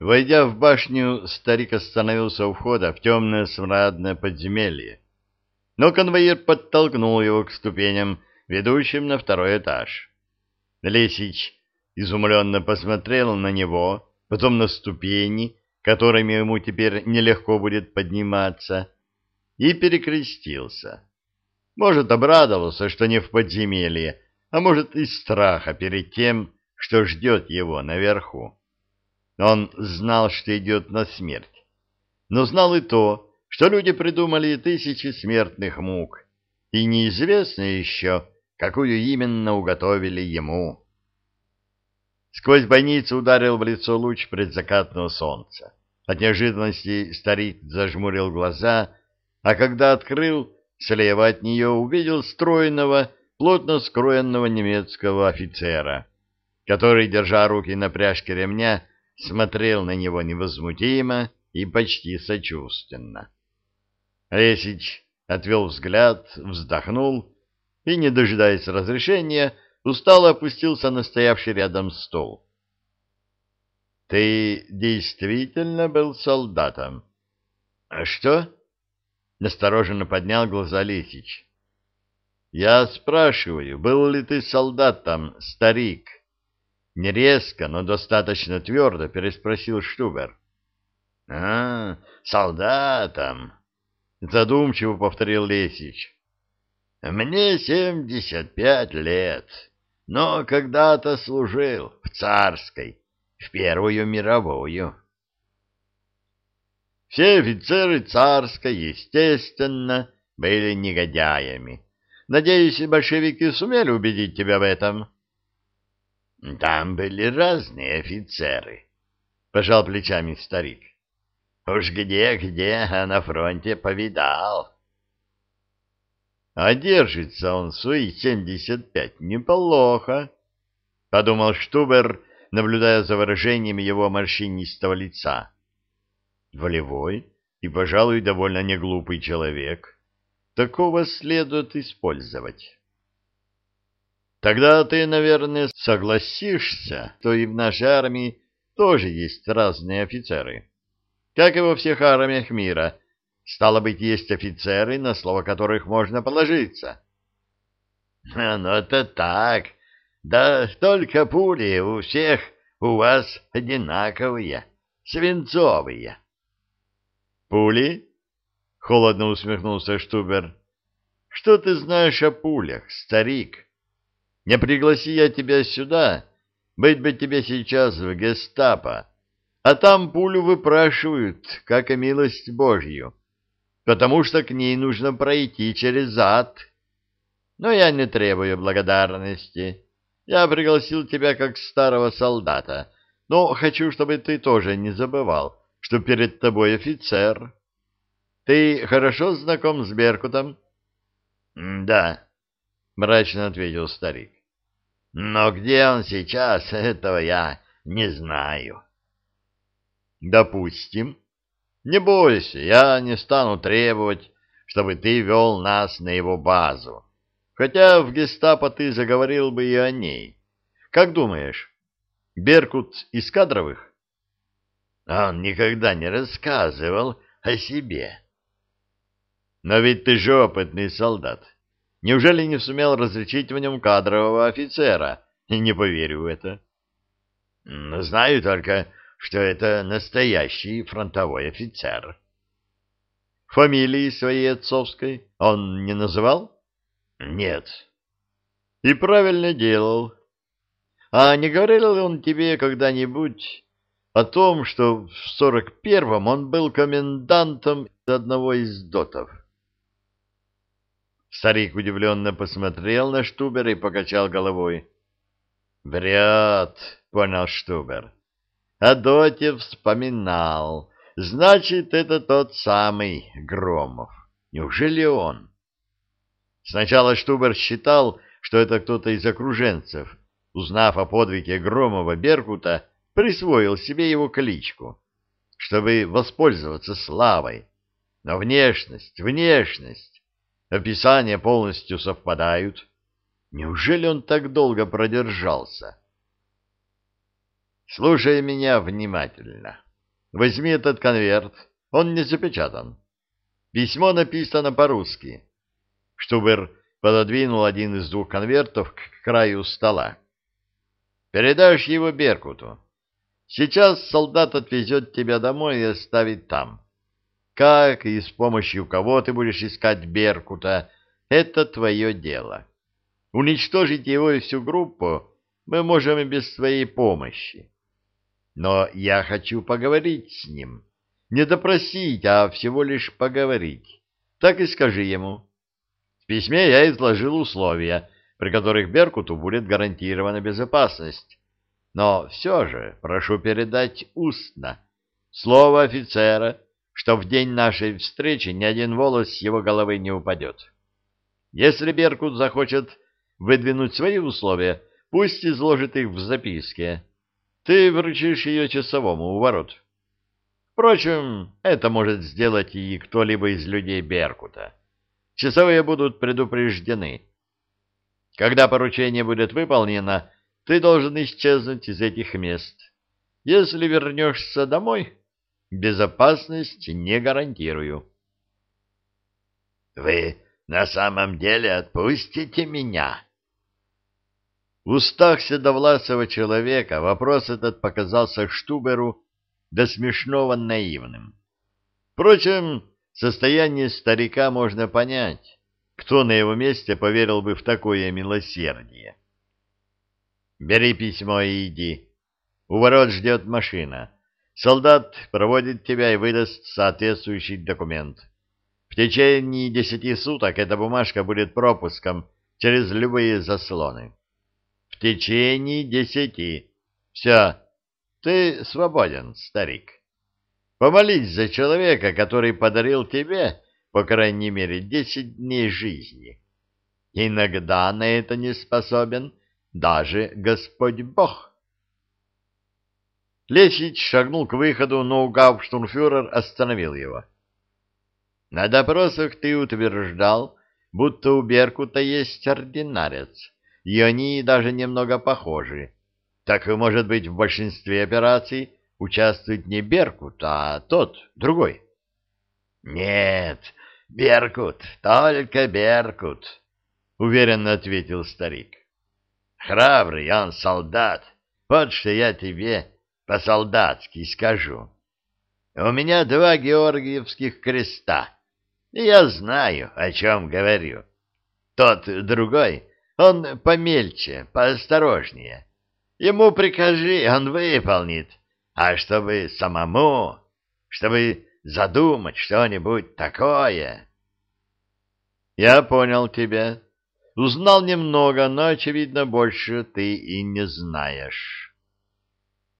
Войдя в башню, старик остановился у входа в темное смрадное подземелье. Но конвоир подтолкнул его к ступеням, ведущим на второй этаж. Лесич изумленно посмотрел на него, потом на ступени, которыми ему теперь нелегко будет подниматься, и перекрестился. Может, обрадовался, что не в подземелье, а может, из страха перед тем, что ждет его наверху. Он знал, что идет на смерть, но знал и то, что люди придумали тысячи смертных мук, и неизвестно еще, какую именно уготовили ему. Сквозь бойницу ударил в лицо луч предзакатного солнца. От неожиданности старик зажмурил глаза, а когда открыл, слева от нее увидел стройного, плотно скроенного немецкого офицера, который, держа руки на пряжке ремня, смотрел на него невозмутимо и почти сочувственно. Лесич отвел взгляд, вздохнул и, не дожидаясь разрешения, устало опустился на стоявший рядом стол. — Ты действительно был солдатом? — А что? — настороженно поднял глаза Лесич. — Я спрашиваю, был ли ты солдатом, старик? — не резко, но достаточно твердо переспросил Штубер. — А, солдатом, — задумчиво повторил Лесич. — Мне семьдесят пять лет, но когда-то служил в царской, в Первую мировую. Все офицеры царской, естественно, были негодяями. Надеюсь, большевики сумели убедить тебя в этом? — там были разные офицеры, — пожал плечами старик. Уж где-где, а на фронте повидал. А держится он свои семьдесят пять неплохо, — подумал Штубер, наблюдая за выражением его морщинистого лица. Волевой и, пожалуй, довольно неглупый человек. Такого следует использовать. Тогда ты, наверное, согласишься, что и в нашей армии тоже есть разные офицеры. Как и во всех армиях мира, стало быть, есть офицеры, на слово которых можно положиться. — Ну, это так. Да только пули у всех у вас одинаковые, свинцовые. — Пули? — холодно усмехнулся Штубер. — Что ты знаешь о пулях, старик? — не пригласи я тебя сюда, быть бы тебе сейчас в гестапо, а там пулю выпрашивают, как и милость Божью, потому что к ней нужно пройти через ад. Но я не требую благодарности. Я пригласил тебя как старого солдата, но хочу, чтобы ты тоже не забывал, что перед тобой офицер. Ты хорошо знаком с Беркутом? — Да, — мрачно ответил старик. Но где он сейчас, этого я не знаю. Допустим. Не бойся, я не стану требовать, чтобы ты вел нас на его базу. Хотя в гестапо ты заговорил бы и о ней. Как думаешь, Беркут из кадровых? Он никогда не рассказывал о себе. Но ведь ты же опытный солдат. Неужели не сумел различить в нем кадрового офицера? Не поверю в это. Знаю только, что это настоящий фронтовой офицер. Фамилии своей отцовской он не называл? Нет. И правильно делал. А не говорил ли он тебе когда-нибудь о том, что в сорок первом он был комендантом одного из дотов? Старик удивленно посмотрел на Штубера и покачал головой. «Врет», — понял Штубер. «А Доте вспоминал. Значит, это тот самый Громов. Неужели он?» Сначала Штубер считал, что это кто-то из окруженцев, узнав о подвиге Громова Беркута, присвоил себе его кличку, чтобы воспользоваться славой. Но внешность, внешность! Описания полностью совпадают. Неужели он так долго продержался? Слушай меня внимательно. возьми этот конверт, он не запечатан. Письмо написано по-русски. Штубер пододвинул один из двух конвертов к краю стола. Передашь его Беркуту. Сейчас солдат отвезет тебя домой и оставит там. Как и с помощью кого ты будешь искать Беркута, это твое дело. Уничтожить его и всю группу мы можем и без своей помощи. Но я хочу поговорить с ним. Не допросить, а всего лишь поговорить. Так и скажи ему. В письме я изложил условия, при которых Беркуту будет гарантирована безопасность. Но все же прошу передать устно слово офицера, что в день нашей встречи ни один волос с его головы не упадет. Если Беркут захочет выдвинуть свои условия, пусть изложит их в записке. Ты вручишь ее часовому у ворот. Впрочем, это может сделать и кто-либо из людей Беркута. Часовые будут предупреждены. Когда поручение будет выполнено, ты должен исчезнуть из этих мест. Если вернешься домой, безопасность не гарантирую. — Вы на самом деле отпустите меня? В устах седовласого человека вопрос этот показался Штуберу до смешного наивным. Впрочем, состояние старика можно понять. Кто на его месте поверил бы в такое милосердие? Бери письмо и иди. У ворот ждет машина. Солдат проводит тебя и выдаст соответствующий документ. В течение десяти суток эта бумажка будет пропуском через любые заслоны в течение десяти. Все, ты свободен, старик. Помолись за человека, который подарил тебе, по крайней мере, десять дней жизни. Иногда на это не способен даже Господь Бог. Лесич шагнул к выходу, но гауптштурмфюрер остановил его. На допросах ты утверждал, будто у Беркута есть ординарец и они даже немного похожи. Так, может быть, в большинстве операций участвует не Беркут, а тот, другой? — Нет, Беркут, только Беркут, — уверенно ответил старик. — Храбрый он солдат, вот что я тебе по-солдатски скажу. У меня два георгиевских креста, и я знаю, о чем говорю. Тот другой он помельче, поосторожнее. Ему прикажи, он выполнит. А чтобы самому, чтобы задумать что-нибудь такое... Я понял тебя. Узнал немного, но, очевидно, больше ты и не знаешь.